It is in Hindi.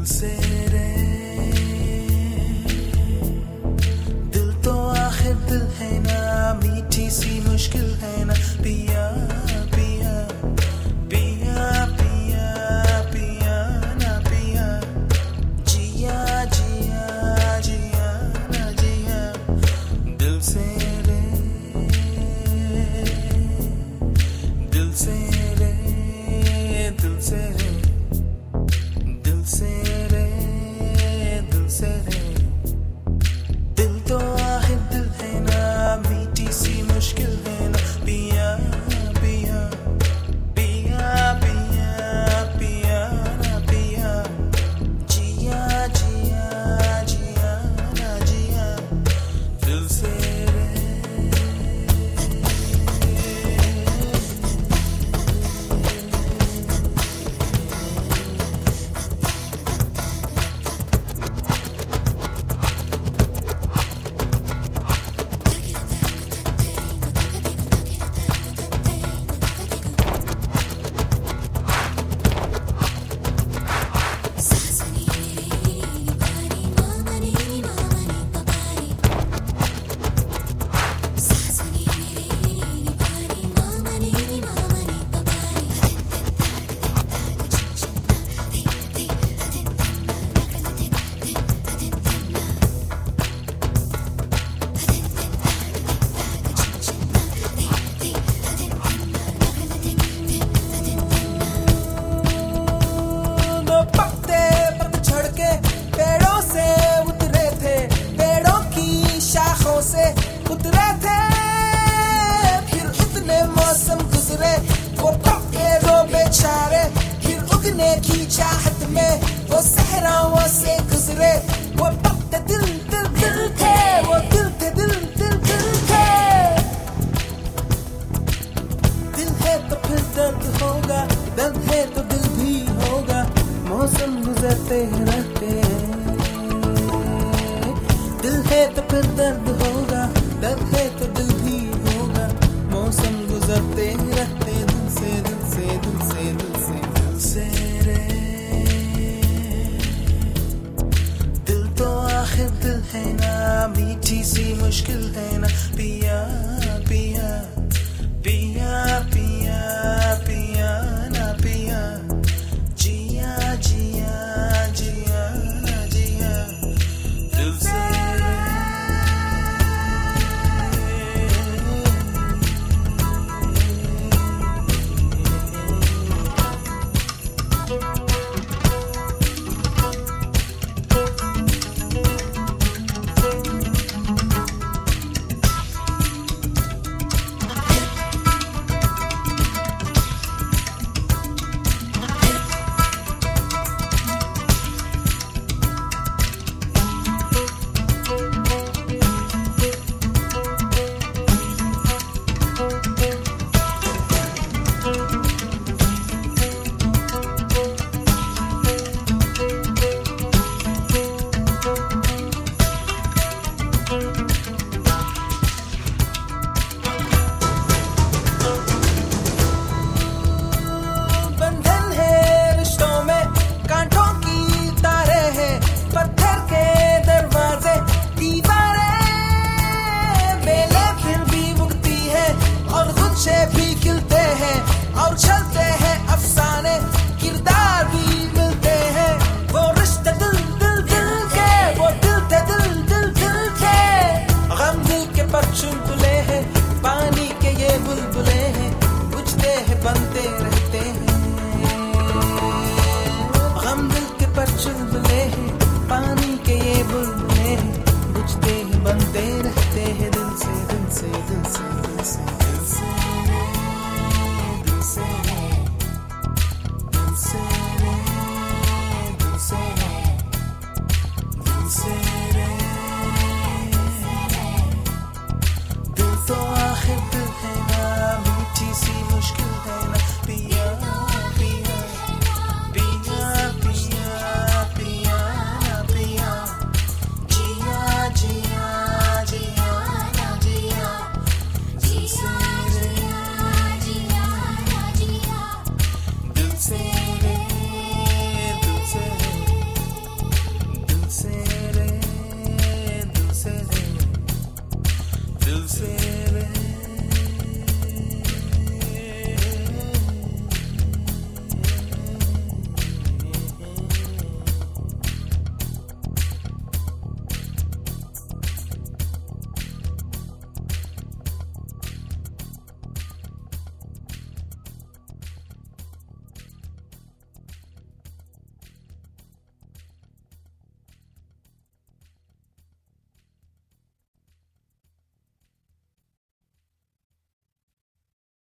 दिल से रे दिल से रे लगे तो फिर दर्द होगा, दर्द है तो दिल भी होगा। मौसम गुजरते रहते दिल से दिल से दिल से दिल से दिल से। रे दिल तो आखिर दिल है ना, मीठी सी मुश्किल है ना। पिया पिया पिया पिया। distancing.